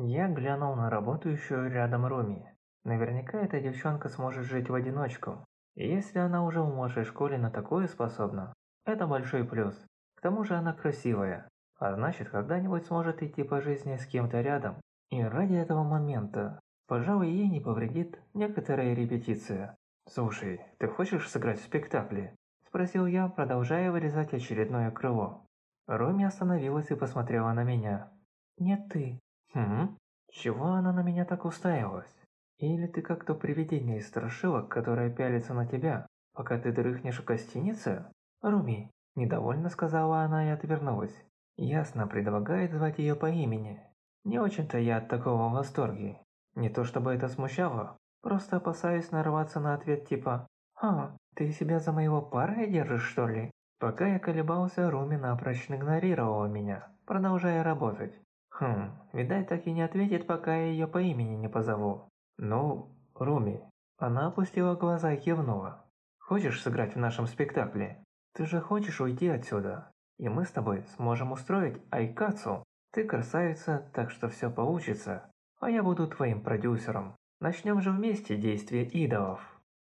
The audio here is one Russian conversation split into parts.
Я глянул на работающую рядом Руми. Наверняка эта девчонка сможет жить в одиночку. И если она уже в младшей школе на такое способна, это большой плюс. К тому же она красивая, а значит когда-нибудь сможет идти по жизни с кем-то рядом. И ради этого момента, пожалуй, ей не повредит некоторая репетиция. «Слушай, ты хочешь сыграть в спектакле?» Спросил я, продолжая вырезать очередное крыло. Роми остановилась и посмотрела на меня. «Нет ты». «Хм? Чего она на меня так уставилась? Или ты как то привидение из страшилок, которое пялится на тебя, пока ты дрыхнешь в гостинице?» «Руми», – недовольно сказала она и отвернулась. Ясно предлагает звать ее по имени. Не очень-то я от такого в восторге. Не то чтобы это смущало, просто опасаюсь нарваться на ответ типа «А, ты себя за моего парня держишь, что ли?» Пока я колебался, Руми напрочь игнорировала меня, продолжая работать. Хм, видать так и не ответит, пока я ее по имени не позову. Ну, Руми. Она опустила глаза и кивнула. Хочешь сыграть в нашем спектакле? Ты же хочешь уйти отсюда? И мы с тобой сможем устроить Айкацу. Ты красавица, так что все получится. А я буду твоим продюсером. Начнем же вместе действие идолов.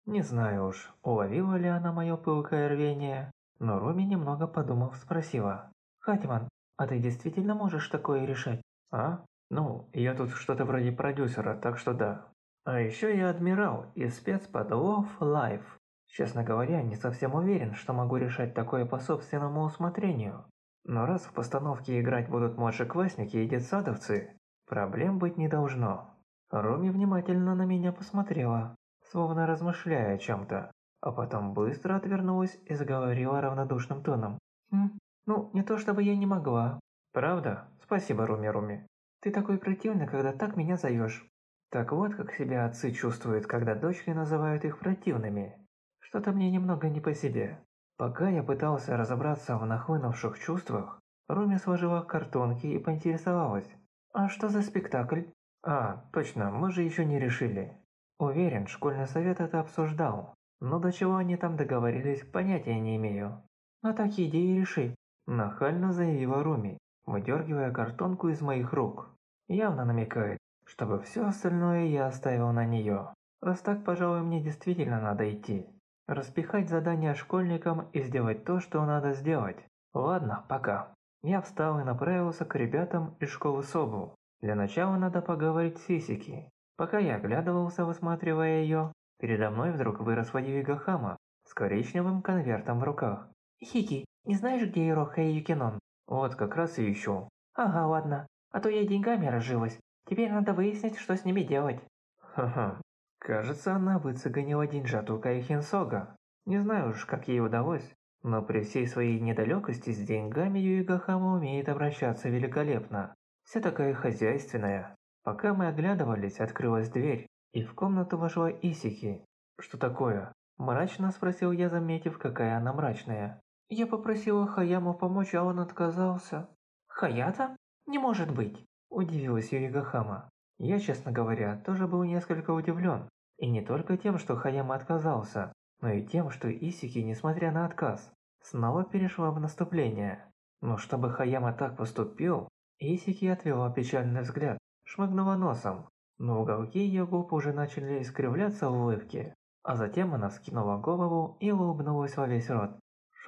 Не знаю уж, уловила ли она мое пылкое рвение, но Руми, немного подумав, спросила. «Хатиман, а ты действительно можешь такое решать?» «А? Ну, я тут что-то вроде продюсера, так что да». А еще я адмирал и спец под Love Life. Честно говоря, не совсем уверен, что могу решать такое по собственному усмотрению. Но раз в постановке играть будут младшеклассники и детсадовцы, проблем быть не должно. Роми внимательно на меня посмотрела, словно размышляя о чем-то, а потом быстро отвернулась и заговорила равнодушным тоном. «Хм, ну, не то чтобы я не могла». «Правда? Спасибо, Руми-Руми. Ты такой противный, когда так меня зовешь». Так вот, как себя отцы чувствуют, когда дочки называют их противными. Что-то мне немного не по себе. Пока я пытался разобраться в нахлынувших чувствах, Руми сложила картонки и поинтересовалась. «А что за спектакль?» «А, точно, мы же еще не решили». Уверен, школьный совет это обсуждал, но до чего они там договорились, понятия не имею. «На такие идеи реши», – нахально заявила Руми, выдергивая картонку из моих рук. Явно намекает, чтобы все остальное я оставил на нее. Раз так, пожалуй, мне действительно надо идти. Распихать задания школьникам и сделать то, что надо сделать. Ладно, пока. Я встал и направился к ребятам из школы Собу. Для начала надо поговорить с Исики. Пока я оглядывался, высматривая ее, передо мной вдруг вырос Юига Хама с коричневым конвертом в руках. «Хики, не знаешь, где Ироха и Юкинон?» «Вот, как раз и ищу». «Ага, ладно. А то я деньгами разжилась. Теперь надо выяснить, что с ними делать». «Ха-ха. Кажется, она выцеганила деньжату Кайхинсога. Не знаю уж, как ей удалось, но при всей своей недалекости с деньгами Юигахама умеет обращаться великолепно. Вся такая хозяйственная. Пока мы оглядывались, открылась дверь, и в комнату вошла Исики. «Что такое?» – мрачно спросил я, заметив, какая она мрачная. «Я попросила Хаяму помочь, а он отказался». «Хаята? Не может быть!» – удивилась Юигахама. Я, честно говоря, тоже был несколько удивлен. И не только тем, что Хаяма отказался, но и тем, что Исики, несмотря на отказ, снова перешла в наступление. Но чтобы Хаяма так поступил, Исики отвела печальный взгляд, шмыгнула носом, но уголки ее губ уже начали искривляться в улыбке. А затем она вскинула голову и улыбнулась во весь рот.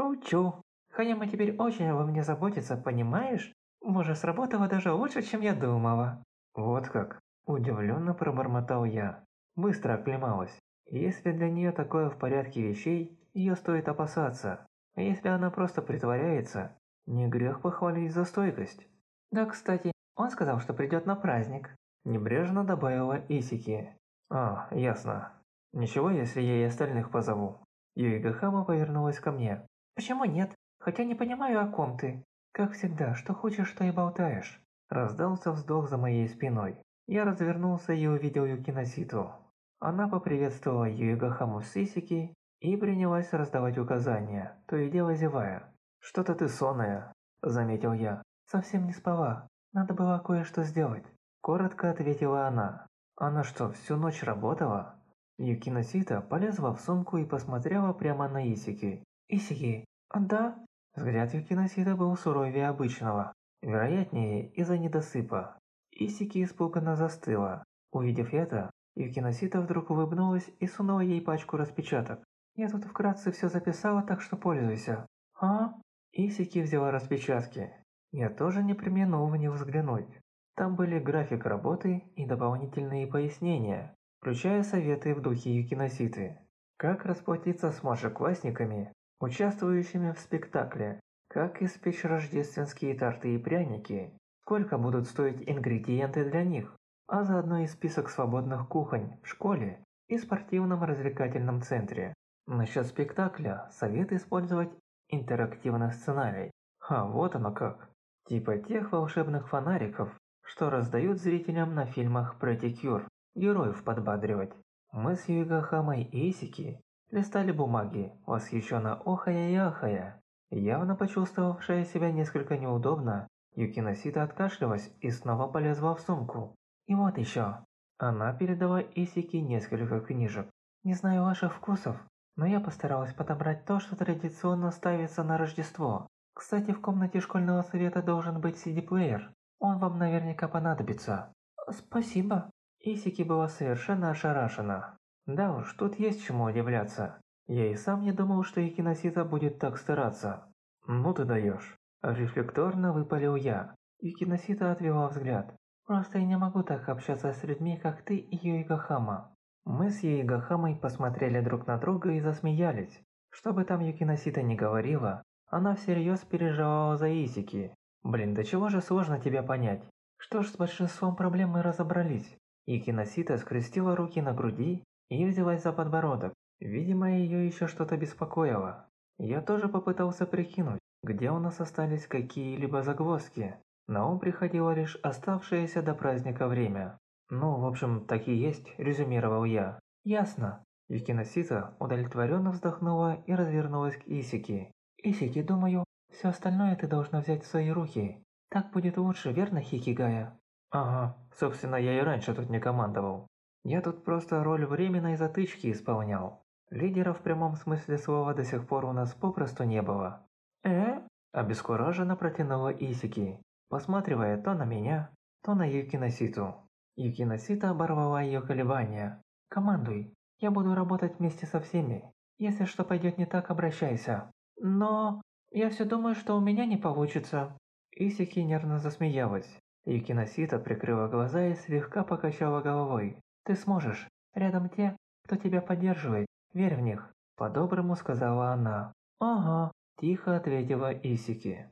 «Шучу. Хаяма теперь очень обо мне заботится, понимаешь? Боже, сработало даже лучше, чем я думала». «Вот как?» – удивленно пробормотал я. Быстро оклемалась. Если для нее такое в порядке вещей, ее стоит опасаться. А если она просто притворяется, не грех похвалить за стойкость. «Да, кстати, он сказал, что придет на праздник», – небрежно добавила Исики. «А, ясно. Ничего, если я и остальных позову». Юига Хама повернулась ко мне. «Почему нет? Хотя не понимаю, о ком ты. Как всегда, что хочешь, что и болтаешь». Раздался вздох за моей спиной. Я развернулся и увидел Юкиноситу. Она поприветствовала Юигахаму Сисики и принялась раздавать указания, то и дело зевая. «Что-то ты сонная», – заметил я. «Совсем не спала. Надо было кое-что сделать», – коротко ответила она. «Она что, всю ночь работала?» Юкиносита полезла в сумку и посмотрела прямо на Исики. «Исики, да?» Взгляд Юкиносита был суровее обычного. Вероятнее, из-за недосыпа. Исики испуганно застыла. Увидев это, Юкиносита вдруг улыбнулась и сунула ей пачку распечаток. «Я тут вкратце все записала, так что пользуйся». «А?» Исики взяла распечатки. Я тоже не применул в них взглянуть. Там были график работы и дополнительные пояснения, включая советы в духе Юкиноситы. Как расплатиться с младшеклассниками, участвующими в спектакле, как испечь рождественские торты и пряники, сколько будут стоить ингредиенты для них, а заодно и список свободных кухонь в школе и спортивном развлекательном центре. Насчет спектакля совет использовать интерактивный сценарий. А вот оно как. Типа тех волшебных фонариков, что раздают зрителям на фильмах про Тикюр, героев подбадривать. Мы с Юигахамой и Исики листали бумаги, восхищенно охая и ахая. Явно почувствовавшая себя несколько неудобно, Юкиносита откашлялась и снова полезла в сумку. И вот еще. Она передала Исики несколько книжек. Не знаю ваших вкусов, но я постаралась подобрать то, что традиционно ставится на Рождество. Кстати, в комнате школьного совета должен быть CD-плеер. Он вам наверняка понадобится. Спасибо. Исики была совершенно ошарашена. Да уж, тут есть чему удивляться. Я и сам не думал, что Юкиносита будет так стараться. Ну ты даешь. Рефлекторно выпалил я. Юкиносита отвела взгляд. Просто я не могу так общаться с людьми, как ты и Юигахама. Мы с Юигахамой посмотрели друг на друга и засмеялись. Что бы там Юкиносита не говорила, она всерьез переживала за Исики. Блин, да чего же сложно тебя понять. Что ж, с большинством проблем мы разобрались. Юкиносита скрестила руки на груди и взялась за подбородок. Видимо, ее еще что-то беспокоило. Я тоже попытался прикинуть, где у нас остались какие-либо загвоздки. На ум приходило лишь оставшееся до праздника время. «Ну, в общем, так и есть», – резюмировал я. «Ясно». Юкиносита удовлетворенно вздохнула и развернулась к Исики. «Исики, думаю, все остальное ты должна взять в свои руки. Так будет лучше, верно, Хикигая?» «Ага, собственно, я и раньше тут не командовал. Я тут просто роль временной затычки исполнял. Лидера в прямом смысле слова до сих пор у нас попросту не было». «Э?» – обескураженно протянула Исики, посматривая то на меня, то на Юкиноситу. Юкиносита оборвала ее колебания. «Командуй, я буду работать вместе со всеми. Если что пойдет не так, обращайся». «Но я все думаю, что у меня не получится». Исики нервно засмеялась. Юкиносита прикрыла глаза и слегка покачала головой. «Ты сможешь. Рядом те, кто тебя поддерживает. Верь в них», – по-доброму сказала она. «Ага», – тихо ответила Исики.